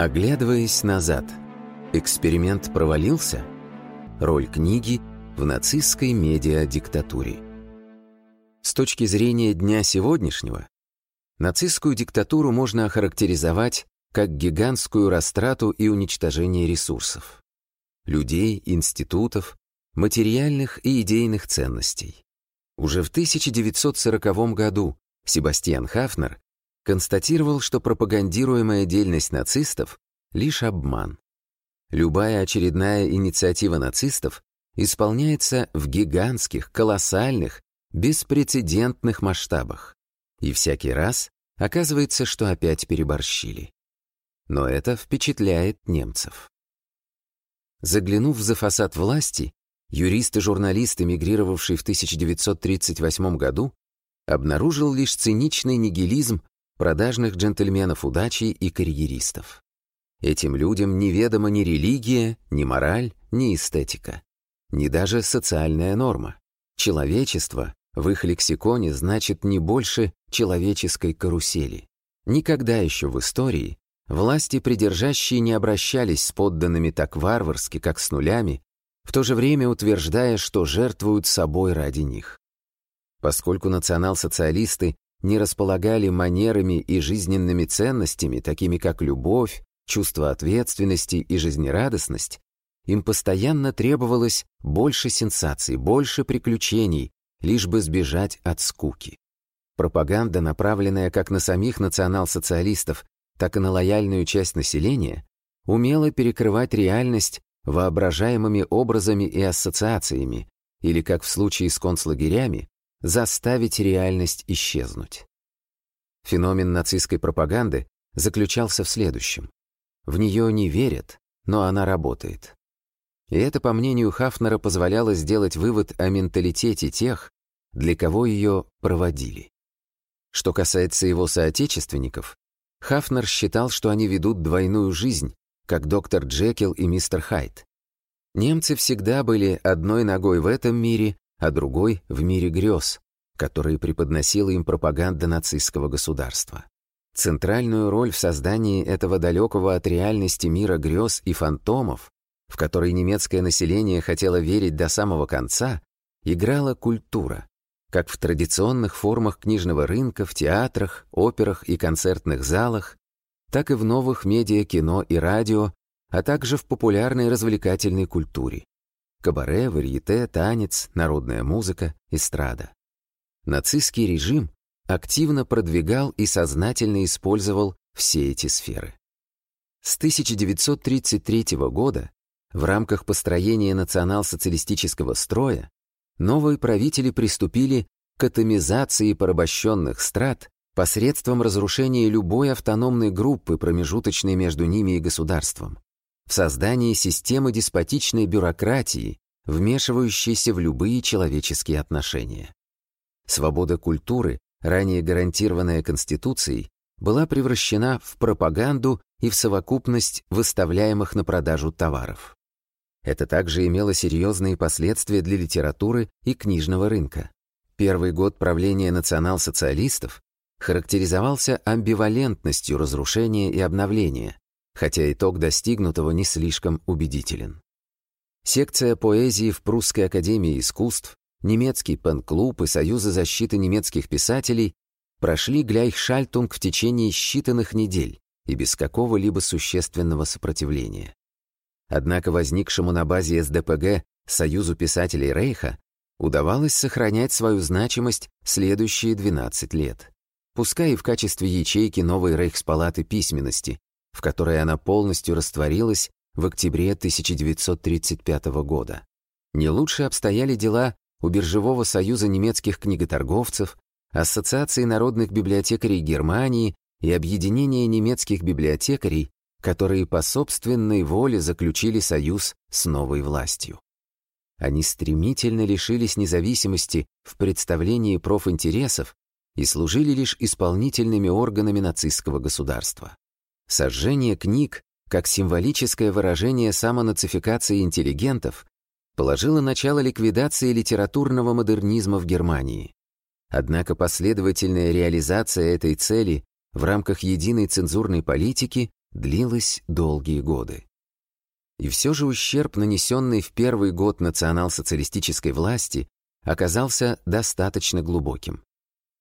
Оглядываясь назад, эксперимент провалился? Роль книги в нацистской медиа-диктатуре. С точки зрения дня сегодняшнего, нацистскую диктатуру можно охарактеризовать как гигантскую растрату и уничтожение ресурсов. Людей, институтов, материальных и идейных ценностей. Уже в 1940 году Себастьян Хафнер констатировал, что пропагандируемая дельность нацистов — лишь обман. Любая очередная инициатива нацистов исполняется в гигантских, колоссальных, беспрецедентных масштабах. И всякий раз оказывается, что опять переборщили. Но это впечатляет немцев. Заглянув за фасад власти, юрист и журналист, эмигрировавший в 1938 году, обнаружил лишь циничный нигилизм продажных джентльменов удачи и карьеристов. Этим людям неведома ни религия, ни мораль, ни эстетика, ни даже социальная норма. Человечество в их лексиконе значит не больше человеческой карусели. Никогда еще в истории власти придержащие не обращались с подданными так варварски, как с нулями, в то же время утверждая, что жертвуют собой ради них. Поскольку национал-социалисты не располагали манерами и жизненными ценностями, такими как любовь, чувство ответственности и жизнерадостность, им постоянно требовалось больше сенсаций, больше приключений, лишь бы сбежать от скуки. Пропаганда, направленная как на самих национал-социалистов, так и на лояльную часть населения, умела перекрывать реальность воображаемыми образами и ассоциациями, или, как в случае с концлагерями, заставить реальность исчезнуть. Феномен нацистской пропаганды заключался в следующем. В нее не верят, но она работает. И это, по мнению Хафнера, позволяло сделать вывод о менталитете тех, для кого ее проводили. Что касается его соотечественников, Хафнер считал, что они ведут двойную жизнь, как доктор Джекил и мистер Хайд. Немцы всегда были одной ногой в этом мире, а другой — в мире грез, которые преподносила им пропаганда нацистского государства. Центральную роль в создании этого далекого от реальности мира грез и фантомов в который немецкое население хотело верить до самого конца, играла культура, как в традиционных формах книжного рынка, в театрах, операх и концертных залах, так и в новых медиа, кино и радио, а также в популярной развлекательной культуре. Кабаре, варьете, танец, народная музыка, эстрада. Нацистский режим активно продвигал и сознательно использовал все эти сферы. С 1933 года в рамках построения национал-социалистического строя новые правители приступили к атомизации порабощенных страт посредством разрушения любой автономной группы, промежуточной между ними и государством, в создании системы деспотичной бюрократии, вмешивающейся в любые человеческие отношения. Свобода культуры, ранее гарантированная Конституцией, была превращена в пропаганду и в совокупность выставляемых на продажу товаров. Это также имело серьезные последствия для литературы и книжного рынка. Первый год правления национал-социалистов характеризовался амбивалентностью разрушения и обновления, хотя итог достигнутого не слишком убедителен. Секция поэзии в Прусской академии искусств, немецкий пен-клуб и Союза защиты немецких писателей прошли Гляйхшальтунг в течение считанных недель и без какого-либо существенного сопротивления. Однако возникшему на базе СДПГ Союзу писателей Рейха удавалось сохранять свою значимость следующие 12 лет. Пускай и в качестве ячейки новой Рейхспалаты письменности, в которой она полностью растворилась в октябре 1935 года. Не лучше обстояли дела у Биржевого союза немецких книготорговцев, Ассоциации народных библиотекарей Германии и Объединения немецких библиотекарей которые по собственной воле заключили союз с новой властью. Они стремительно лишились независимости в представлении профинтересов и служили лишь исполнительными органами нацистского государства. Сожжение книг, как символическое выражение самонацификации интеллигентов, положило начало ликвидации литературного модернизма в Германии. Однако последовательная реализация этой цели в рамках единой цензурной политики длилась долгие годы. И все же ущерб, нанесенный в первый год национал-социалистической власти, оказался достаточно глубоким.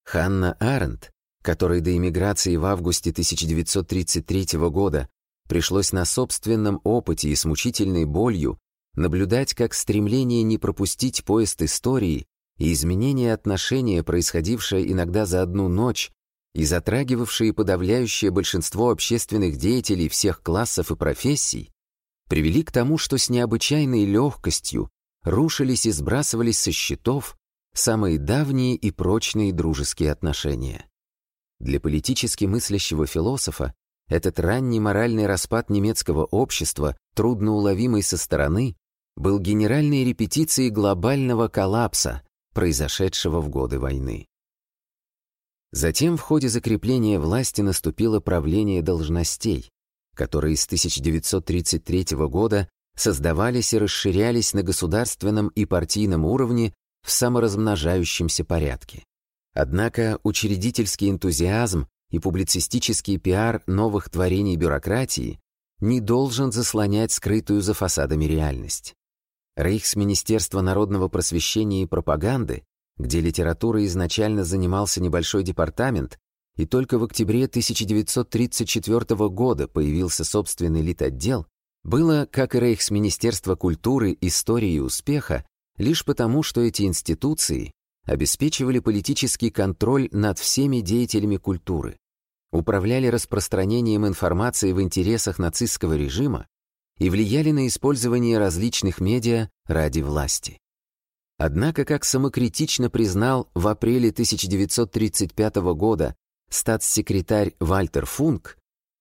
Ханна Аренд, которой до эмиграции в августе 1933 года пришлось на собственном опыте и с мучительной болью наблюдать, как стремление не пропустить поезд истории и изменение отношения, происходившее иногда за одну ночь и затрагивавшие подавляющее большинство общественных деятелей всех классов и профессий, привели к тому, что с необычайной легкостью рушились и сбрасывались со счетов самые давние и прочные дружеские отношения. Для политически мыслящего философа этот ранний моральный распад немецкого общества, трудноуловимый со стороны, был генеральной репетицией глобального коллапса, произошедшего в годы войны. Затем в ходе закрепления власти наступило правление должностей, которые с 1933 года создавались и расширялись на государственном и партийном уровне в саморазмножающемся порядке. Однако учредительский энтузиазм и публицистический пиар новых творений бюрократии не должен заслонять скрытую за фасадами реальность. Рейхсминистерство народного просвещения и пропаганды, где литература изначально занимался небольшой департамент, и только в октябре 1934 года появился собственный литотдел, было, как и Рейхсминистерство культуры, истории и успеха, лишь потому, что эти институции обеспечивали политический контроль над всеми деятелями культуры, управляли распространением информации в интересах нацистского режима и влияли на использование различных медиа ради власти. Однако, как самокритично признал в апреле 1935 года статс-секретарь Вальтер Функ,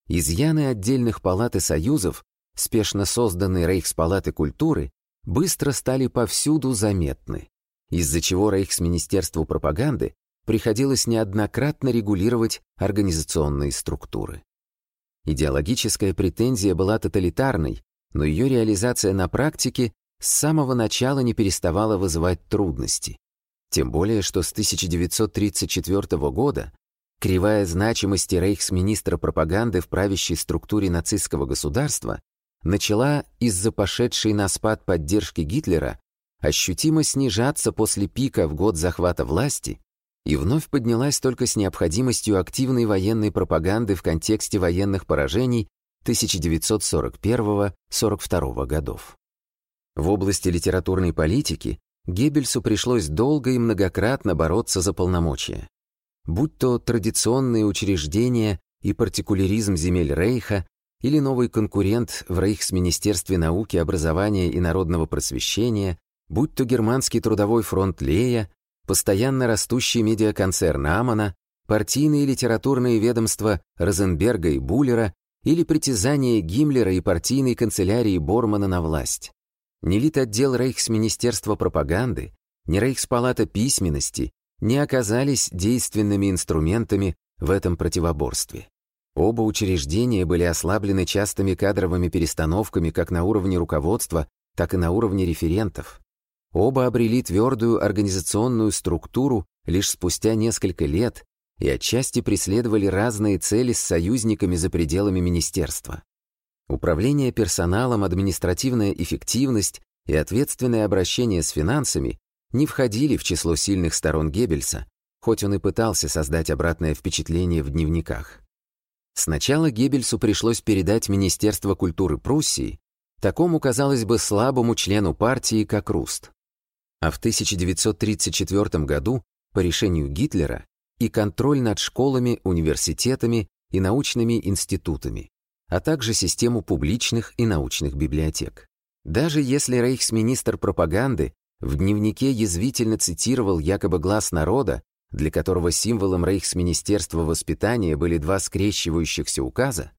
изъяны отдельных палат и союзов, спешно созданные Рейхспалаты культуры, быстро стали повсюду заметны, из-за чего Рейхсминистерству пропаганды приходилось неоднократно регулировать организационные структуры. Идеологическая претензия была тоталитарной, но ее реализация на практике с самого начала не переставала вызывать трудности. Тем более, что с 1934 года кривая значимости рейхсминистра пропаганды в правящей структуре нацистского государства начала из-за пошедшей на спад поддержки Гитлера ощутимо снижаться после пика в год захвата власти и вновь поднялась только с необходимостью активной военной пропаганды в контексте военных поражений 1941-42 годов. В области литературной политики Геббельсу пришлось долго и многократно бороться за полномочия. Будь то традиционные учреждения и партикуляризм земель Рейха, или новый конкурент в Рейхсминистерстве науки, образования и народного просвещения, будь то германский трудовой фронт Лея, постоянно растущий медиаконцерн Амана, партийные литературные ведомства Розенберга и Буллера или притязание Гиммлера и партийной канцелярии Бормана на власть. Ни отдел Рейхсминистерства пропаганды, ни Рейхспалата письменности не оказались действенными инструментами в этом противоборстве. Оба учреждения были ослаблены частыми кадровыми перестановками как на уровне руководства, так и на уровне референтов. Оба обрели твердую организационную структуру лишь спустя несколько лет и отчасти преследовали разные цели с союзниками за пределами министерства. Управление персоналом, административная эффективность и ответственное обращение с финансами не входили в число сильных сторон Геббельса, хоть он и пытался создать обратное впечатление в дневниках. Сначала Геббельсу пришлось передать Министерство культуры Пруссии такому, казалось бы, слабому члену партии, как Руст. А в 1934 году, по решению Гитлера, и контроль над школами, университетами и научными институтами, а также систему публичных и научных библиотек. Даже если рейхсминистр пропаганды в дневнике язвительно цитировал якобы глаз народа, для которого символом Рейхсминистерства воспитания были два скрещивающихся указа,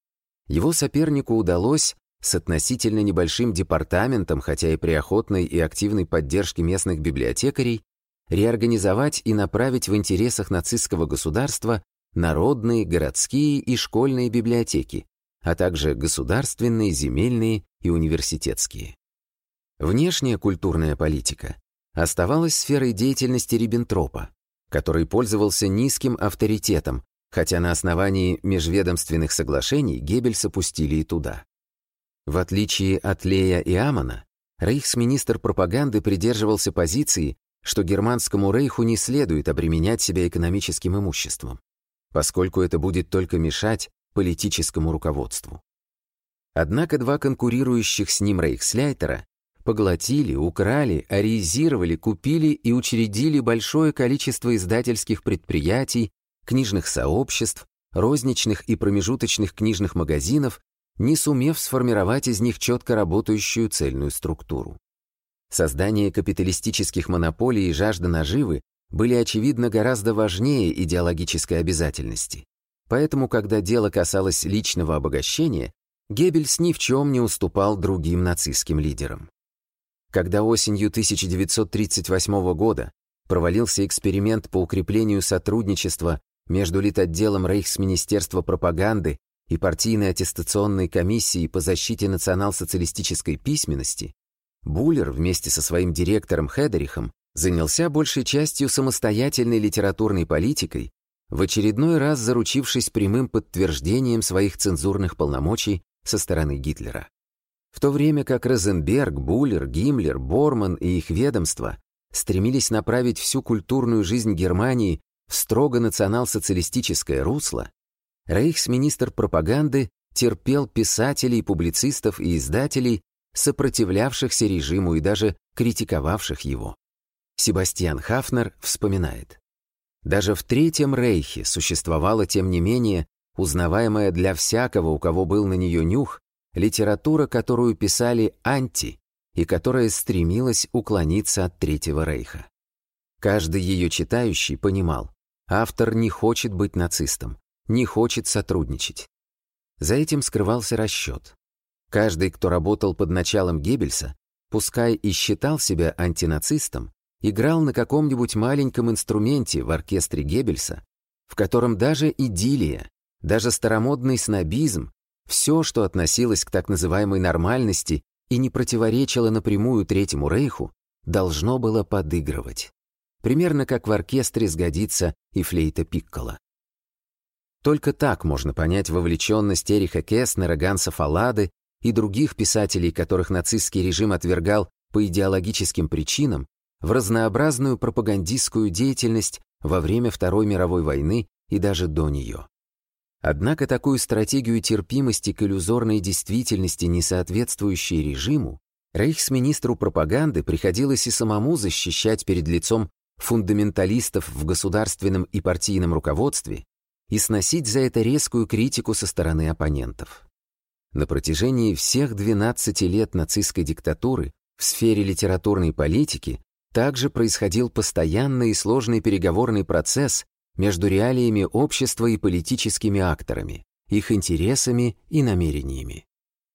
его сопернику удалось с относительно небольшим департаментом, хотя и при охотной и активной поддержке местных библиотекарей, реорганизовать и направить в интересах нацистского государства народные, городские и школьные библиотеки, а также государственные, земельные и университетские. Внешняя культурная политика оставалась сферой деятельности Риббентропа, который пользовался низким авторитетом, хотя на основании межведомственных соглашений Геббельс опустили и туда. В отличие от Лея и Амона, рейхсминистр пропаганды придерживался позиции, что германскому рейху не следует обременять себя экономическим имуществом, поскольку это будет только мешать политическому руководству. Однако два конкурирующих с ним рейхсляйтера поглотили, украли, аризировали, купили и учредили большое количество издательских предприятий, книжных сообществ, розничных и промежуточных книжных магазинов, не сумев сформировать из них четко работающую цельную структуру. Создание капиталистических монополий и жажда наживы были, очевидно, гораздо важнее идеологической обязательности. Поэтому, когда дело касалось личного обогащения, Геббельс ни в чем не уступал другим нацистским лидерам. Когда осенью 1938 года провалился эксперимент по укреплению сотрудничества между Литотделом Рейхсминистерства пропаганды и партийной аттестационной комиссией по защите национал-социалистической письменности, Буллер вместе со своим директором Хедерихом занялся большей частью самостоятельной литературной политикой, в очередной раз заручившись прямым подтверждением своих цензурных полномочий со стороны Гитлера. В то время как Розенберг, Буллер, Гиммлер, Борман и их ведомства стремились направить всю культурную жизнь Германии в строго национал-социалистическое русло, рейхсминистр пропаганды терпел писателей, публицистов и издателей, сопротивлявшихся режиму и даже критиковавших его. Себастьян Хафнер вспоминает. Даже в Третьем Рейхе существовала, тем не менее, узнаваемая для всякого, у кого был на нее нюх, литература, которую писали анти и которая стремилась уклониться от Третьего Рейха. Каждый ее читающий понимал, автор не хочет быть нацистом, не хочет сотрудничать. За этим скрывался расчет. Каждый, кто работал под началом Геббельса, пускай и считал себя антинацистом, играл на каком-нибудь маленьком инструменте в оркестре Геббельса, в котором даже идиллия, даже старомодный снобизм, все, что относилось к так называемой нормальности и не противоречило напрямую Третьему Рейху, должно было подыгрывать. Примерно как в оркестре сгодится и флейта Пиккола. Только так можно понять вовлеченность Эриха Кеснера, Ганса Фалады и других писателей, которых нацистский режим отвергал по идеологическим причинам, в разнообразную пропагандистскую деятельность во время Второй мировой войны и даже до нее. Однако такую стратегию терпимости к иллюзорной действительности, не соответствующей режиму, рейхсминистру пропаганды приходилось и самому защищать перед лицом фундаменталистов в государственном и партийном руководстве и сносить за это резкую критику со стороны оппонентов. На протяжении всех 12 лет нацистской диктатуры в сфере литературной политики также происходил постоянный и сложный переговорный процесс между реалиями общества и политическими акторами, их интересами и намерениями.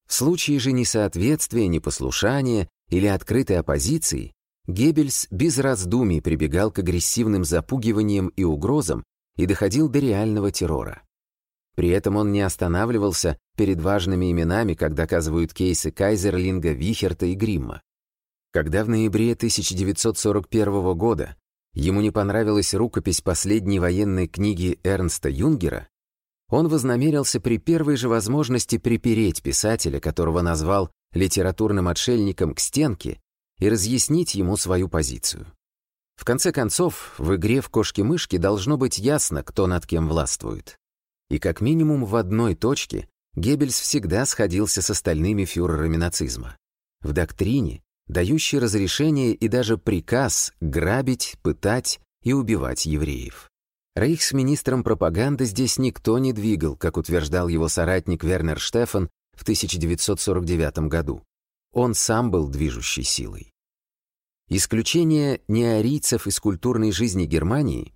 В случае же несоответствия, непослушания или открытой оппозиции Геббельс без раздумий прибегал к агрессивным запугиваниям и угрозам и доходил до реального террора. При этом он не останавливался перед важными именами, как доказывают кейсы Кайзерлинга, Вихерта и Гримма. Когда в ноябре 1941 года ему не понравилась рукопись последней военной книги Эрнста Юнгера, он вознамерился при первой же возможности припереть писателя, которого назвал литературным отшельником, к стенке и разъяснить ему свою позицию. В конце концов, в игре в кошки-мышки должно быть ясно, кто над кем властвует. И как минимум в одной точке Геббельс всегда сходился с остальными фюрерами нацизма. В доктрине дающий разрешение и даже приказ грабить, пытать и убивать евреев. Рейхсминистром пропаганды здесь никто не двигал, как утверждал его соратник Вернер Штефан в 1949 году. Он сам был движущей силой. Исключение неарийцев из культурной жизни Германии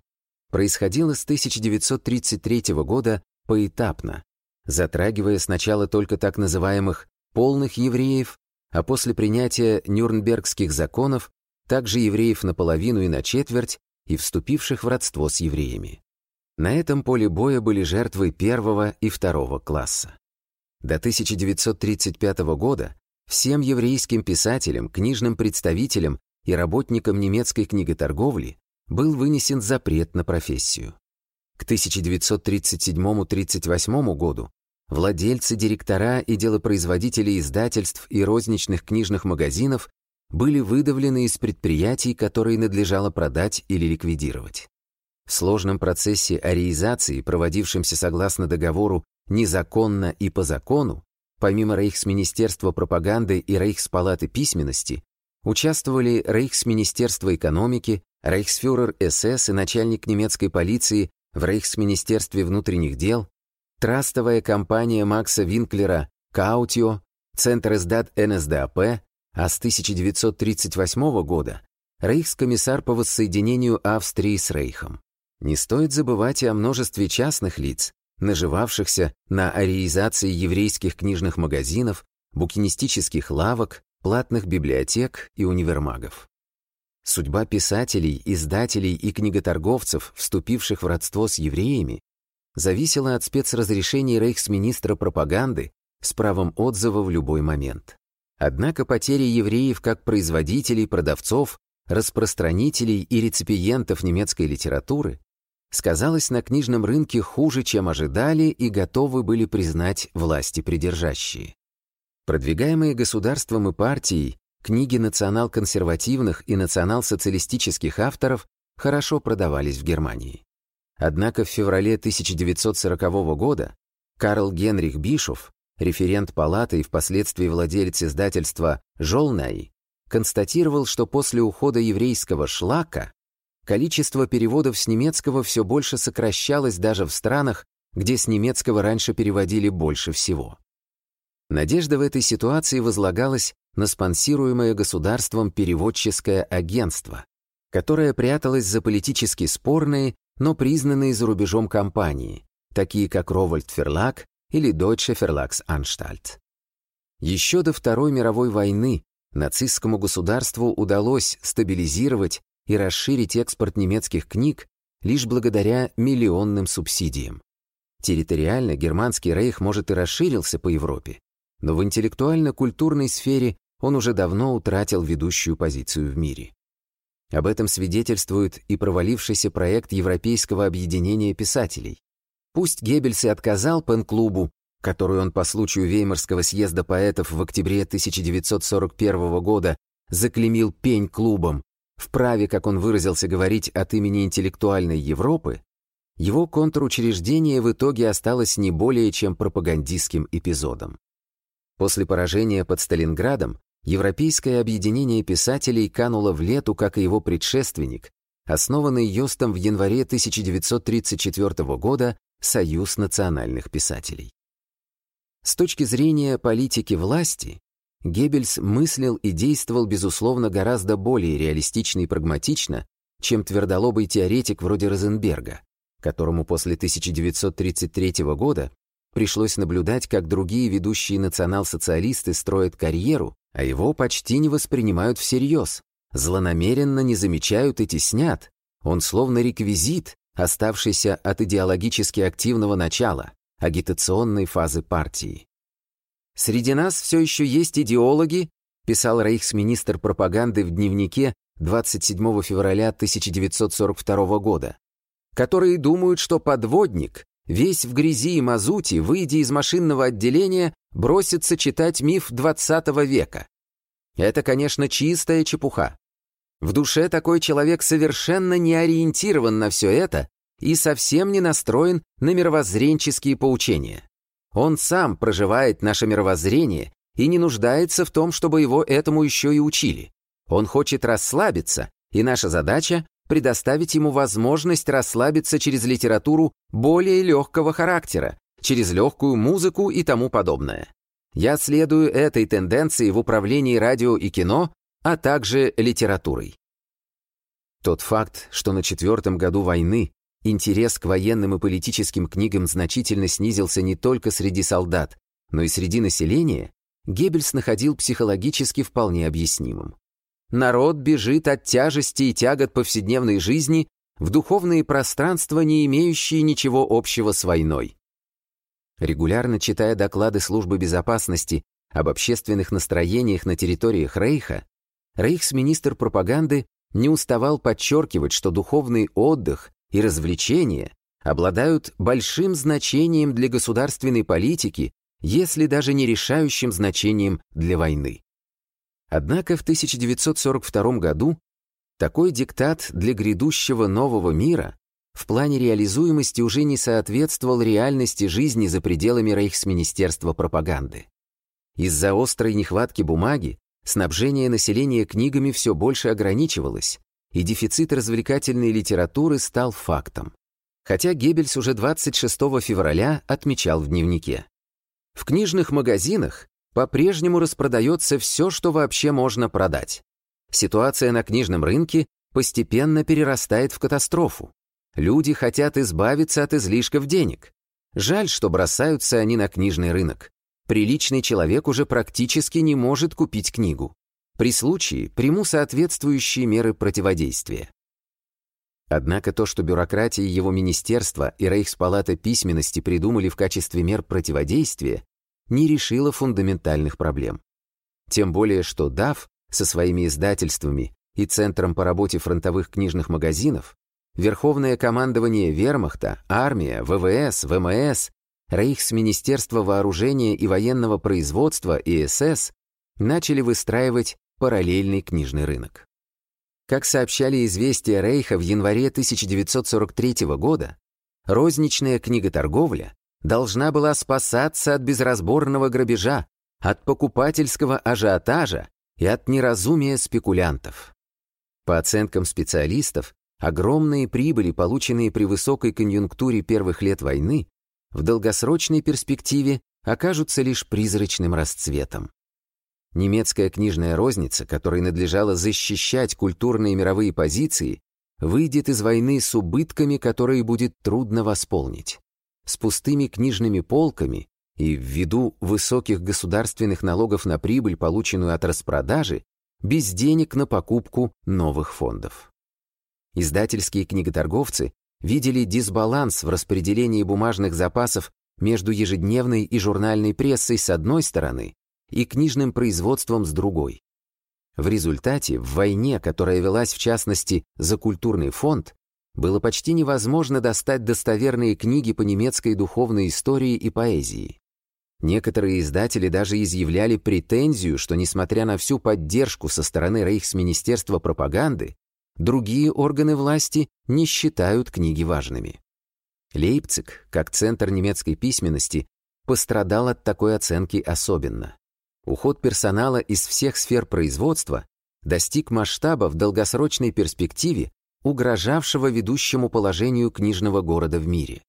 происходило с 1933 года поэтапно, затрагивая сначала только так называемых «полных евреев», а после принятия Нюрнбергских законов также евреев наполовину и на четверть и вступивших в родство с евреями. На этом поле боя были жертвы первого и второго класса. До 1935 года всем еврейским писателям, книжным представителям и работникам немецкой книготорговли был вынесен запрет на профессию. К 1937-38 году владельцы, директора и делопроизводители издательств и розничных книжных магазинов были выдавлены из предприятий, которые надлежало продать или ликвидировать. В сложном процессе ариизации, проводившемся согласно договору незаконно и по закону, помимо Рейхсминистерства пропаганды и Рейхспалаты письменности, участвовали Рейхсминистерство экономики, Рейхсфюрер СС и начальник немецкой полиции в Рейхсминистерстве внутренних дел, трастовая компания Макса Винклера «Каутио», Центр издат НСДАП, а с 1938 года рейхскомиссар по воссоединению Австрии с Рейхом. Не стоит забывать и о множестве частных лиц, наживавшихся на ариизации еврейских книжных магазинов, букинистических лавок, платных библиотек и универмагов. Судьба писателей, издателей и книготорговцев, вступивших в родство с евреями, зависела от спецразрешений рейхсминистра пропаганды с правом отзыва в любой момент. Однако потеря евреев как производителей, продавцов, распространителей и реципиентов немецкой литературы сказалась на книжном рынке хуже, чем ожидали и готовы были признать власти придержащие. Продвигаемые государством и партией, книги национал-консервативных и национал-социалистических авторов хорошо продавались в Германии. Однако в феврале 1940 года Карл Генрих Бишов референт палаты и впоследствии владелец издательства «Жолнай», констатировал, что после ухода еврейского шлака количество переводов с немецкого все больше сокращалось даже в странах, где с немецкого раньше переводили больше всего. Надежда в этой ситуации возлагалась на спонсируемое государством переводческое агентство, которое пряталось за политически спорные, но признанные за рубежом компании, такие как Ровальд Ферлак или Deutsche Verlagsanstalt. Еще до Второй мировой войны нацистскому государству удалось стабилизировать и расширить экспорт немецких книг лишь благодаря миллионным субсидиям. Территориально германский рейх, может, и расширился по Европе, но в интеллектуально-культурной сфере он уже давно утратил ведущую позицию в мире. Об этом свидетельствует и провалившийся проект Европейского объединения писателей, Пусть Геббельс и отказал пен-клубу, который он по случаю Веймарского съезда поэтов в октябре 1941 года заклемил пень-клубом, вправе, как он выразился, говорить от имени интеллектуальной Европы, его контручреждение в итоге осталось не более чем пропагандистским эпизодом. После поражения под Сталинградом Европейское объединение писателей кануло в лету, как и его предшественник, основанный Йостом в январе 1934 года Союз национальных писателей. С точки зрения политики власти, Геббельс мыслил и действовал, безусловно, гораздо более реалистично и прагматично, чем твердолобый теоретик вроде Розенберга, которому после 1933 года пришлось наблюдать, как другие ведущие национал-социалисты строят карьеру, а его почти не воспринимают всерьез, злонамеренно не замечают и теснят. Он словно реквизит, оставшийся от идеологически активного начала, агитационной фазы партии. «Среди нас все еще есть идеологи», писал рейхсминистр пропаганды в дневнике 27 февраля 1942 года, которые думают, что подводник, весь в грязи и мазуте, выйдя из машинного отделения, бросится читать миф 20 века. Это, конечно, чистая чепуха. В душе такой человек совершенно не ориентирован на все это и совсем не настроен на мировоззренческие поучения. Он сам проживает наше мировоззрение и не нуждается в том, чтобы его этому еще и учили. Он хочет расслабиться, и наша задача — предоставить ему возможность расслабиться через литературу более легкого характера, через легкую музыку и тому подобное. Я следую этой тенденции в управлении радио и кино, а также литературой. Тот факт, что на четвертом году войны интерес к военным и политическим книгам значительно снизился не только среди солдат, но и среди населения, Геббельс находил психологически вполне объяснимым. Народ бежит от тяжести и тягот повседневной жизни в духовные пространства, не имеющие ничего общего с войной. Регулярно читая доклады службы безопасности об общественных настроениях на территориях Рейха, рейхсминистр пропаганды не уставал подчеркивать, что духовный отдых и развлечения обладают большим значением для государственной политики, если даже не решающим значением для войны. Однако в 1942 году такой диктат для грядущего нового мира в плане реализуемости уже не соответствовал реальности жизни за пределами Рейхсминистерства пропаганды. Из-за острой нехватки бумаги снабжение населения книгами все больше ограничивалось, и дефицит развлекательной литературы стал фактом. Хотя Геббельс уже 26 февраля отмечал в дневнике. В книжных магазинах по-прежнему распродается все, что вообще можно продать. Ситуация на книжном рынке постепенно перерастает в катастрофу. Люди хотят избавиться от излишков денег. Жаль, что бросаются они на книжный рынок. Приличный человек уже практически не может купить книгу. При случае приму соответствующие меры противодействия. Однако то, что бюрократия его министерства и Рейхспалата письменности придумали в качестве мер противодействия, не решило фундаментальных проблем. Тем более, что ДАФ со своими издательствами и Центром по работе фронтовых книжных магазинов Верховное командование Вермахта, армия, ВВС, ВМС, Рейхсминистерство вооружения и военного производства и СС начали выстраивать параллельный книжный рынок. Как сообщали известия Рейха в январе 1943 года, розничная книготорговля должна была спасаться от безразборного грабежа, от покупательского ажиотажа и от неразумия спекулянтов. По оценкам специалистов, Огромные прибыли, полученные при высокой конъюнктуре первых лет войны, в долгосрочной перспективе окажутся лишь призрачным расцветом. Немецкая книжная розница, которой надлежало защищать культурные мировые позиции, выйдет из войны с убытками, которые будет трудно восполнить. С пустыми книжными полками и ввиду высоких государственных налогов на прибыль, полученную от распродажи, без денег на покупку новых фондов. Издательские книготорговцы видели дисбаланс в распределении бумажных запасов между ежедневной и журнальной прессой с одной стороны и книжным производством с другой. В результате в войне, которая велась в частности за культурный фонд, было почти невозможно достать достоверные книги по немецкой духовной истории и поэзии. Некоторые издатели даже изъявляли претензию, что несмотря на всю поддержку со стороны Рейхсминистерства пропаганды, Другие органы власти не считают книги важными. Лейпциг, как центр немецкой письменности, пострадал от такой оценки особенно. Уход персонала из всех сфер производства достиг масштаба в долгосрочной перспективе, угрожавшего ведущему положению книжного города в мире.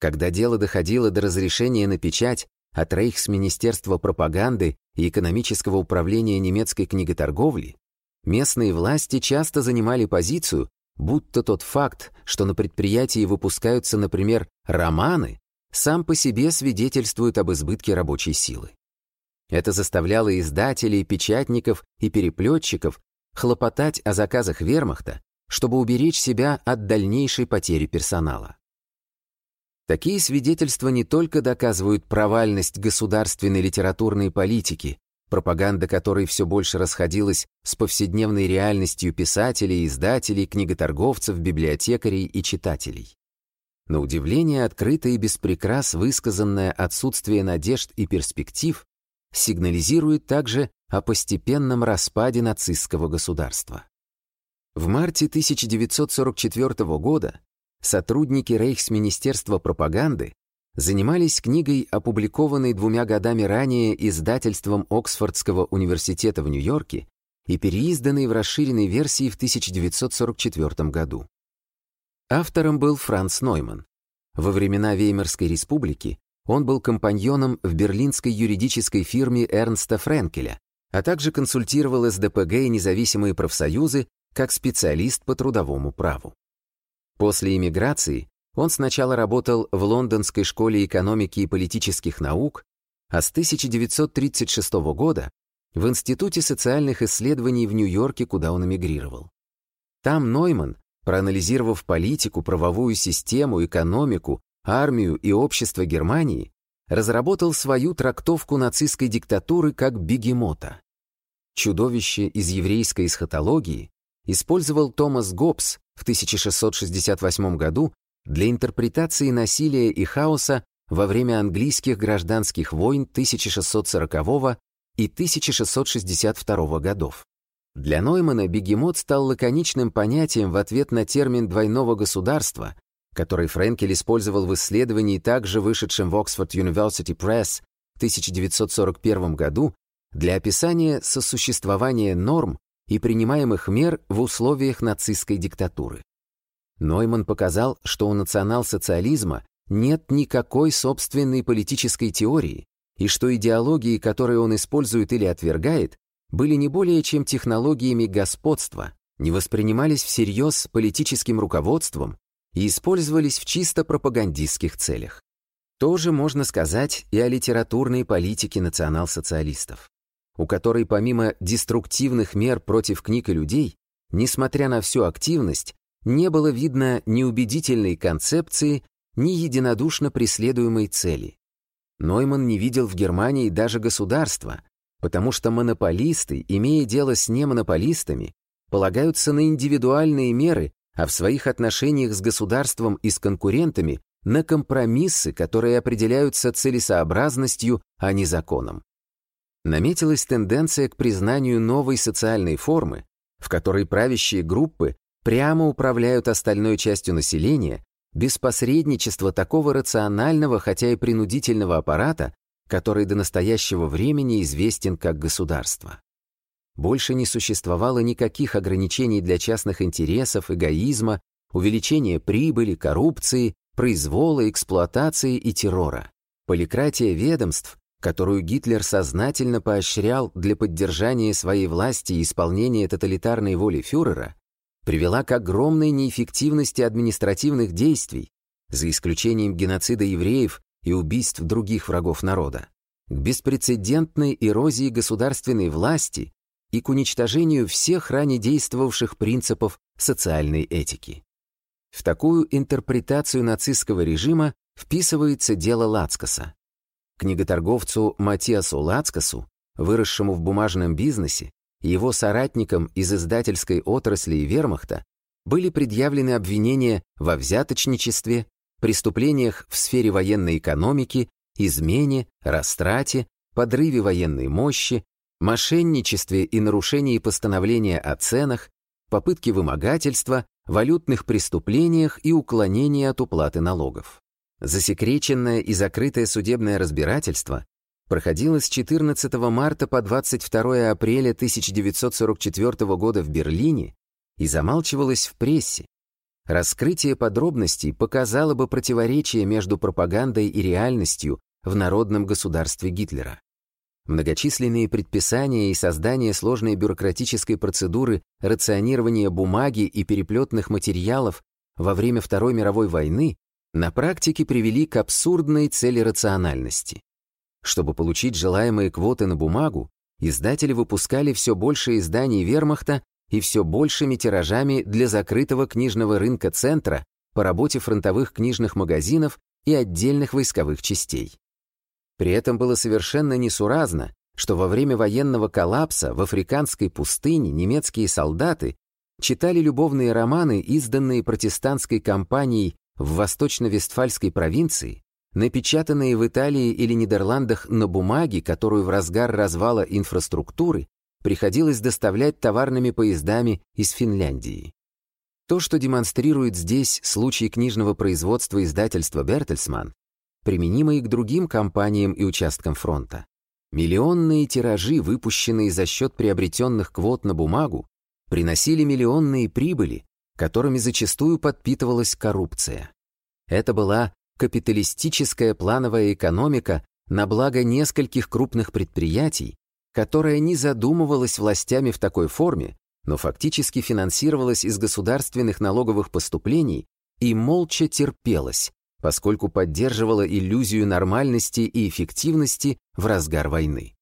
Когда дело доходило до разрешения на печать от Рейхсминистерства пропаганды и экономического управления немецкой книготорговли, Местные власти часто занимали позицию, будто тот факт, что на предприятии выпускаются, например, романы, сам по себе свидетельствует об избытке рабочей силы. Это заставляло издателей, печатников и переплетчиков хлопотать о заказах вермахта, чтобы уберечь себя от дальнейшей потери персонала. Такие свидетельства не только доказывают провальность государственной литературной политики, пропаганда которой все больше расходилась с повседневной реальностью писателей, издателей, книготорговцев, библиотекарей и читателей. На удивление открыто и без высказанное отсутствие надежд и перспектив сигнализирует также о постепенном распаде нацистского государства. В марте 1944 года сотрудники Рейхсминистерства пропаганды занимались книгой, опубликованной двумя годами ранее издательством Оксфордского университета в Нью-Йорке и переизданной в расширенной версии в 1944 году. Автором был Франц Нойман. Во времена Веймарской республики он был компаньоном в берлинской юридической фирме Эрнста Френкеля, а также консультировал СДПГ и независимые профсоюзы как специалист по трудовому праву. После эмиграции он сначала работал в Лондонской школе экономики и политических наук, а с 1936 года в Институте социальных исследований в Нью-Йорке, куда он эмигрировал. Там Нойман, проанализировав политику, правовую систему, экономику, армию и общество Германии, разработал свою трактовку нацистской диктатуры как бегемота. Чудовище из еврейской эсхатологии использовал Томас Гоббс в 1668 году для интерпретации насилия и хаоса во время английских гражданских войн 1640 и 1662 годов. Для Ноймана бегемот стал лаконичным понятием в ответ на термин двойного государства, который Френкель использовал в исследовании, также вышедшем в Oxford University Press в 1941 году, для описания сосуществования норм и принимаемых мер в условиях нацистской диктатуры. Нойман показал, что у национал-социализма нет никакой собственной политической теории, и что идеологии, которые он использует или отвергает, были не более чем технологиями господства, не воспринимались всерьез политическим руководством и использовались в чисто пропагандистских целях. То же можно сказать и о литературной политике национал-социалистов, у которой помимо деструктивных мер против книг и людей, несмотря на всю активность, не было видно ни убедительной концепции, ни единодушно преследуемой цели. Нойман не видел в Германии даже государства, потому что монополисты, имея дело с немонополистами, полагаются на индивидуальные меры, а в своих отношениях с государством и с конкурентами на компромиссы, которые определяются целесообразностью, а не законом. Наметилась тенденция к признанию новой социальной формы, в которой правящие группы прямо управляют остальной частью населения без посредничества такого рационального, хотя и принудительного аппарата, который до настоящего времени известен как государство. Больше не существовало никаких ограничений для частных интересов, эгоизма, увеличения прибыли, коррупции, произвола, эксплуатации и террора. Поликратия ведомств, которую Гитлер сознательно поощрял для поддержания своей власти и исполнения тоталитарной воли фюрера, привела к огромной неэффективности административных действий, за исключением геноцида евреев и убийств других врагов народа, к беспрецедентной эрозии государственной власти и к уничтожению всех ранее действовавших принципов социальной этики. В такую интерпретацию нацистского режима вписывается дело Лацкаса. Книготорговцу Матиасу Лацкасу, выросшему в бумажном бизнесе, его соратникам из издательской отрасли и вермахта были предъявлены обвинения во взяточничестве, преступлениях в сфере военной экономики, измене, растрате, подрыве военной мощи, мошенничестве и нарушении постановления о ценах, попытке вымогательства, валютных преступлениях и уклонении от уплаты налогов. Засекреченное и закрытое судебное разбирательство проходила с 14 марта по 22 апреля 1944 года в Берлине и замалчивалась в прессе. Раскрытие подробностей показало бы противоречие между пропагандой и реальностью в народном государстве Гитлера. Многочисленные предписания и создание сложной бюрократической процедуры рационирования бумаги и переплетных материалов во время Второй мировой войны на практике привели к абсурдной цели рациональности. Чтобы получить желаемые квоты на бумагу, издатели выпускали все больше изданий вермахта и все большими тиражами для закрытого книжного рынка центра по работе фронтовых книжных магазинов и отдельных войсковых частей. При этом было совершенно несуразно, что во время военного коллапса в африканской пустыне немецкие солдаты читали любовные романы, изданные протестантской компанией в восточно-вестфальской провинции, напечатанные в Италии или Нидерландах на бумаге, которую в разгар развала инфраструктуры приходилось доставлять товарными поездами из Финляндии. То, что демонстрирует здесь случай книжного производства издательства «Бертельсман», применимо и к другим компаниям и участкам фронта. Миллионные тиражи, выпущенные за счет приобретенных квот на бумагу, приносили миллионные прибыли, которыми зачастую подпитывалась коррупция. Это была капиталистическая плановая экономика на благо нескольких крупных предприятий, которая не задумывалась властями в такой форме, но фактически финансировалась из государственных налоговых поступлений и молча терпелась, поскольку поддерживала иллюзию нормальности и эффективности в разгар войны.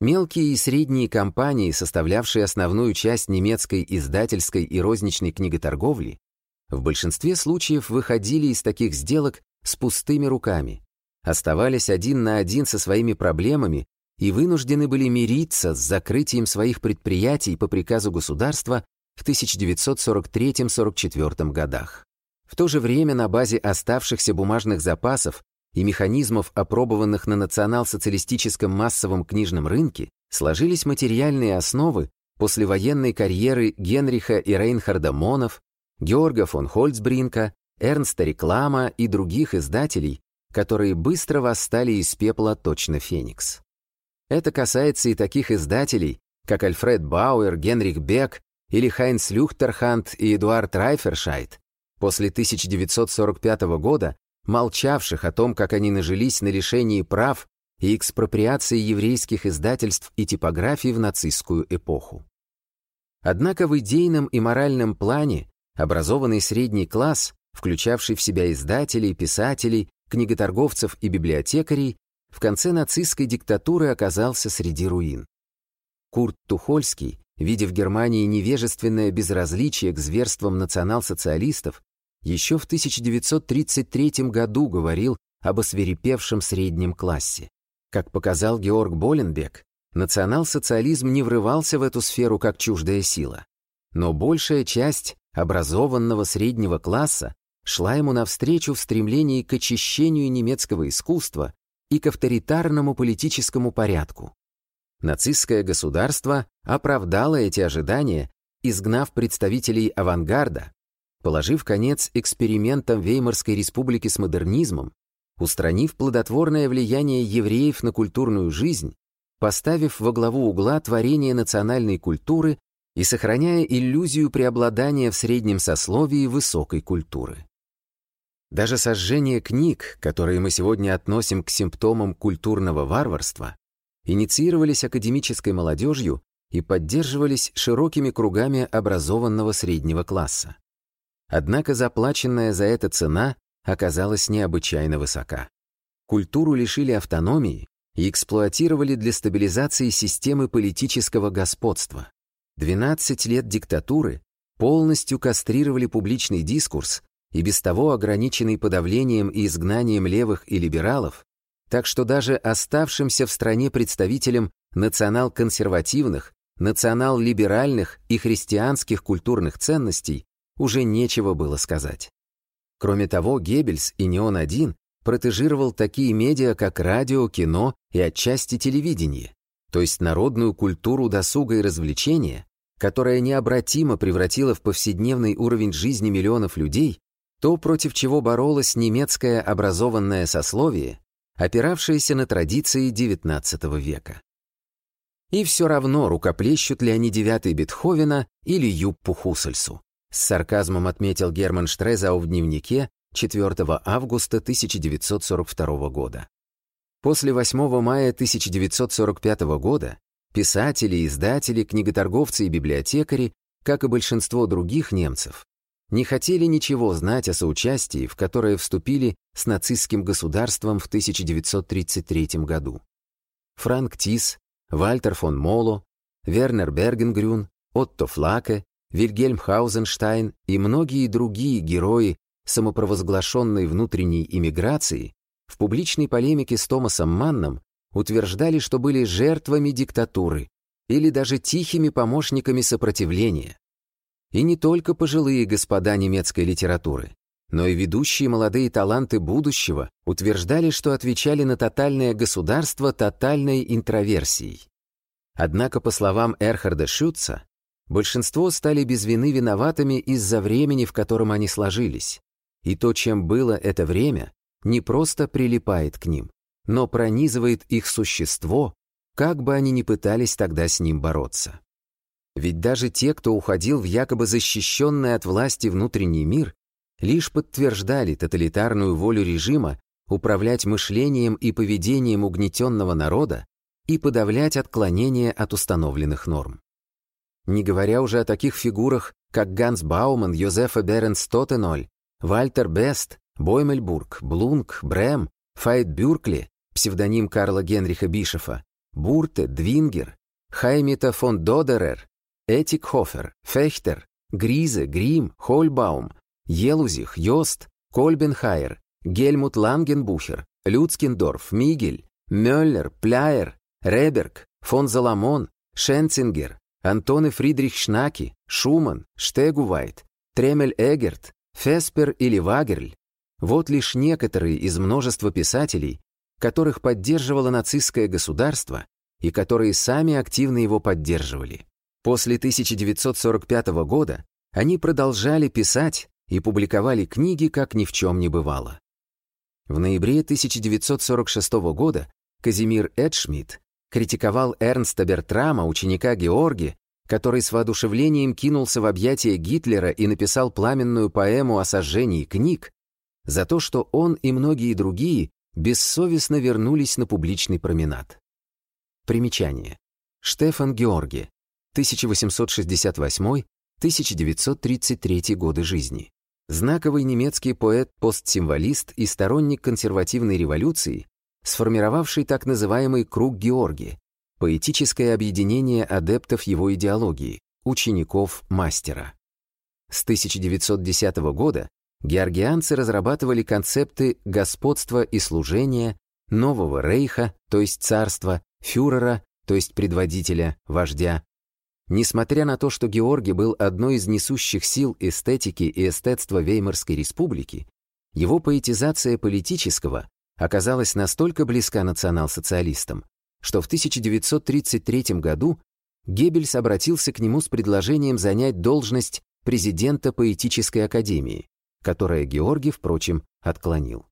Мелкие и средние компании, составлявшие основную часть немецкой издательской и розничной книготорговли, в большинстве случаев выходили из таких сделок с пустыми руками, оставались один на один со своими проблемами и вынуждены были мириться с закрытием своих предприятий по приказу государства в 1943-44 годах. В то же время на базе оставшихся бумажных запасов и механизмов, опробованных на национал-социалистическом массовом книжном рынке, сложились материальные основы послевоенной карьеры Генриха и Рейнхарда Монов, Георга фон Хольцбринка, Эрнста Реклама и других издателей, которые быстро восстали из пепла точно Феникс. Это касается и таких издателей, как Альфред Бауэр, Генрих Бек или Хайнц Люхтерхант и Эдуард Райфершайт, после 1945 года молчавших о том, как они нажились на лишении прав и экспроприации еврейских издательств и типографий в нацистскую эпоху. Однако в идейном и моральном плане образованный средний класс, включавший в себя издателей, писателей, книготорговцев и библиотекарей, в конце нацистской диктатуры оказался среди руин. Курт Тухольский, видя в Германии невежественное безразличие к зверствам национал-социалистов, еще в 1933 году говорил об осверепевшем среднем классе. Как показал Георг Боленбек, национал-социализм не врывался в эту сферу как чуждая сила. Но большая часть образованного среднего класса шла ему навстречу в стремлении к очищению немецкого искусства и к авторитарному политическому порядку. Нацистское государство оправдало эти ожидания, изгнав представителей авангарда, положив конец экспериментам Веймарской республики с модернизмом, устранив плодотворное влияние евреев на культурную жизнь, поставив во главу угла творение национальной культуры и сохраняя иллюзию преобладания в среднем сословии высокой культуры. Даже сожжение книг, которые мы сегодня относим к симптомам культурного варварства, инициировались академической молодежью и поддерживались широкими кругами образованного среднего класса. Однако заплаченная за это цена оказалась необычайно высока. Культуру лишили автономии и эксплуатировали для стабилизации системы политического господства. 12 лет диктатуры полностью кастрировали публичный дискурс и без того ограниченный подавлением и изгнанием левых и либералов, так что даже оставшимся в стране представителям национал-консервативных, национал-либеральных и христианских культурных ценностей уже нечего было сказать. Кроме того, Геббельс и не он один протежировал такие медиа, как радио, кино и отчасти телевидение, то есть народную культуру досуга и развлечения, которая необратимо превратила в повседневный уровень жизни миллионов людей то, против чего боролось немецкое образованное сословие, опиравшееся на традиции XIX века. И все равно рукоплещут ли они девятый Бетховена или Юппу Хусельсу. С сарказмом отметил Герман Штрезау в дневнике 4 августа 1942 года. После 8 мая 1945 года писатели, издатели, книготорговцы и библиотекари, как и большинство других немцев, не хотели ничего знать о соучастии, в которое вступили с нацистским государством в 1933 году. Франк Тис, Вальтер фон Моло, Вернер Бергенгрюн, Отто Флаке, Вильгельм Хаузенштайн и многие другие герои самопровозглашенной внутренней иммиграции в публичной полемике с Томасом Манном утверждали, что были жертвами диктатуры или даже тихими помощниками сопротивления. И не только пожилые господа немецкой литературы, но и ведущие молодые таланты будущего утверждали, что отвечали на тотальное государство тотальной интроверсией. Однако, по словам Эрхарда Шютца, большинство стали без вины виноватыми из-за времени, в котором они сложились. И то, чем было это время, не просто прилипает к ним, но пронизывает их существо, как бы они ни пытались тогда с ним бороться. Ведь даже те, кто уходил в якобы защищенный от власти внутренний мир, лишь подтверждали тоталитарную волю режима управлять мышлением и поведением угнетенного народа и подавлять отклонения от установленных норм. Не говоря уже о таких фигурах, как Ганс Бауман, Йозефа Беренс Тоттеноль, Вальтер Бест, Боймельбург, Блунк, Брэм, Файт Бюркли, псевдоним Карла Генриха Бишефа, Бурте, Двингер, Хаймита фон Додерер, Этикхофер, Фехтер, Гризе, Грим, Хольбаум, Елузих, Йост, Кольбенхайер, Гельмут Лангенбухер, Люцкендорф, Мигель, Мюллер, Пляер, Реберг, фон Заламон, Шенцингер, Антоне Фридрих Шнаки, Шуман, Штегувайт, Тремель Эгерт, Феспер или Вагерль — вот лишь некоторые из множества писателей, которых поддерживало нацистское государство и которые сами активно его поддерживали. После 1945 года они продолжали писать и публиковали книги, как ни в чем не бывало. В ноябре 1946 года Казимир Эдшмидт критиковал Эрнста Бертрама, ученика Георги, который с воодушевлением кинулся в объятия Гитлера и написал пламенную поэму о сожжении книг, за то, что он и многие другие бессовестно вернулись на публичный променад. Примечание. Штефан Георги, 1868-1933 годы жизни. Знаковый немецкий поэт-постсимволист и сторонник консервативной революции, сформировавший так называемый «Круг Георги», поэтическое объединение адептов его идеологии, учеников мастера. С 1910 года георгианцы разрабатывали концепты господства и служения, нового рейха, то есть царства, фюрера, то есть предводителя, вождя. Несмотря на то, что Георгий был одной из несущих сил эстетики и эстетства Веймарской республики, его поэтизация политического оказалась настолько близка национал-социалистам, что в 1933 году Геббельс обратился к нему с предложением занять должность президента поэтической академии, которое Георгий, впрочем, отклонил.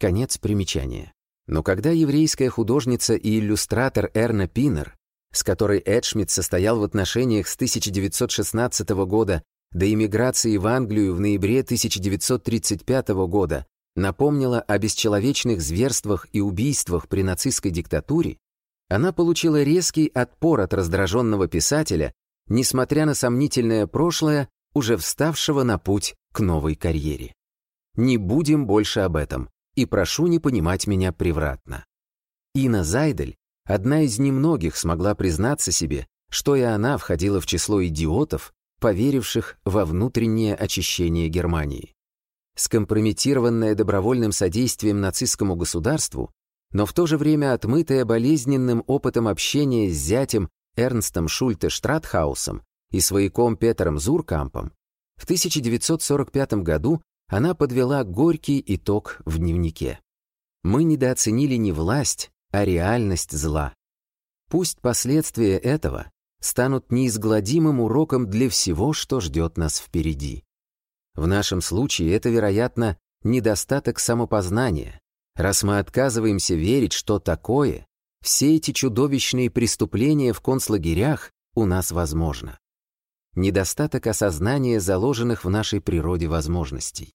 Конец примечания. Но когда еврейская художница и иллюстратор Эрна Пинер, с которой Эдшмидт состоял в отношениях с 1916 года до эмиграции в Англию в ноябре 1935 года, напомнила о бесчеловечных зверствах и убийствах при нацистской диктатуре, она получила резкий отпор от раздраженного писателя, несмотря на сомнительное прошлое, уже вставшего на путь к новой карьере. Не будем больше об этом, и прошу не понимать меня превратно. Ина Зайдель, одна из немногих, смогла признаться себе, что и она входила в число идиотов, поверивших во внутреннее очищение Германии скомпрометированная добровольным содействием нацистскому государству, но в то же время отмытая болезненным опытом общения с зятем Эрнстом Шульте Штратхаусом и свояком Петером Зуркампом, в 1945 году она подвела горький итог в дневнике. Мы недооценили не власть, а реальность зла. Пусть последствия этого станут неизгладимым уроком для всего, что ждет нас впереди. В нашем случае это, вероятно, недостаток самопознания, раз мы отказываемся верить, что такое, все эти чудовищные преступления в концлагерях у нас возможно. Недостаток осознания заложенных в нашей природе возможностей.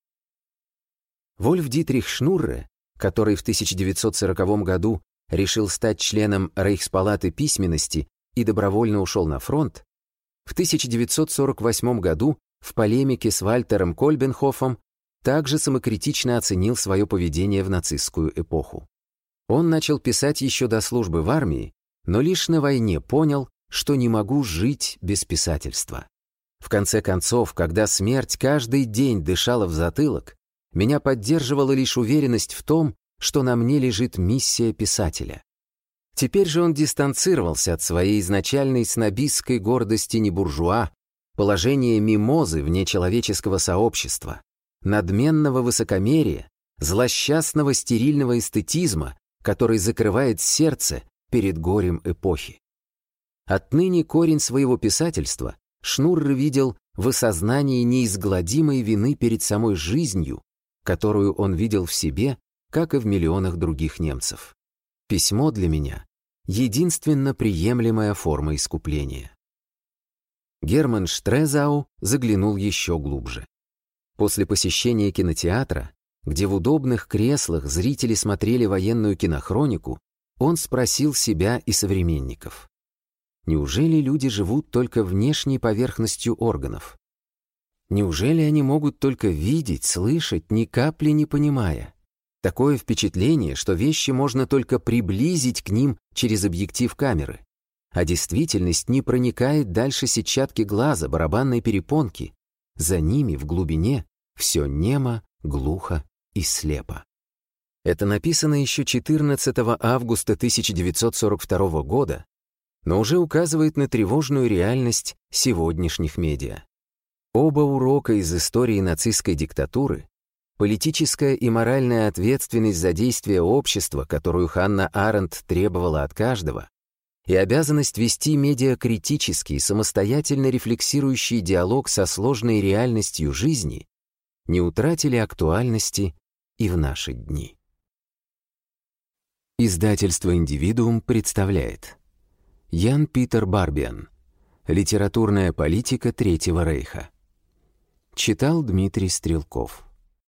Вольф Дитрих Шнурре, который в 1940 году решил стать членом Рейхспалаты письменности и добровольно ушел на фронт, в 1948 году в полемике с Вальтером Кольбенхофом также самокритично оценил свое поведение в нацистскую эпоху. Он начал писать еще до службы в армии, но лишь на войне понял, что не могу жить без писательства. В конце концов, когда смерть каждый день дышала в затылок, меня поддерживала лишь уверенность в том, что на мне лежит миссия писателя. Теперь же он дистанцировался от своей изначальной снобистской гордости не буржуа, положение мимозы вне человеческого сообщества, надменного высокомерия, злосчастного стерильного эстетизма, который закрывает сердце перед горем эпохи. Отныне корень своего писательства Шнурр видел в осознании неизгладимой вины перед самой жизнью, которую он видел в себе, как и в миллионах других немцев. Письмо для меня — единственно приемлемая форма искупления. Герман Штрезау заглянул еще глубже. После посещения кинотеатра, где в удобных креслах зрители смотрели военную кинохронику, он спросил себя и современников. Неужели люди живут только внешней поверхностью органов? Неужели они могут только видеть, слышать, ни капли не понимая? Такое впечатление, что вещи можно только приблизить к ним через объектив камеры а действительность не проникает дальше сетчатки глаза, барабанной перепонки. За ними, в глубине, все немо, глухо и слепо. Это написано еще 14 августа 1942 года, но уже указывает на тревожную реальность сегодняшних медиа. Оба урока из истории нацистской диктатуры Политическая и моральная ответственность за действия общества, которую Ханна Аренд требовала от каждого, и обязанность вести медиакритический, самостоятельно рефлексирующий диалог со сложной реальностью жизни не утратили актуальности и в наши дни. Издательство «Индивидуум» представляет. Ян Питер Барбиан. «Литературная политика Третьего Рейха» Читал Дмитрий Стрелков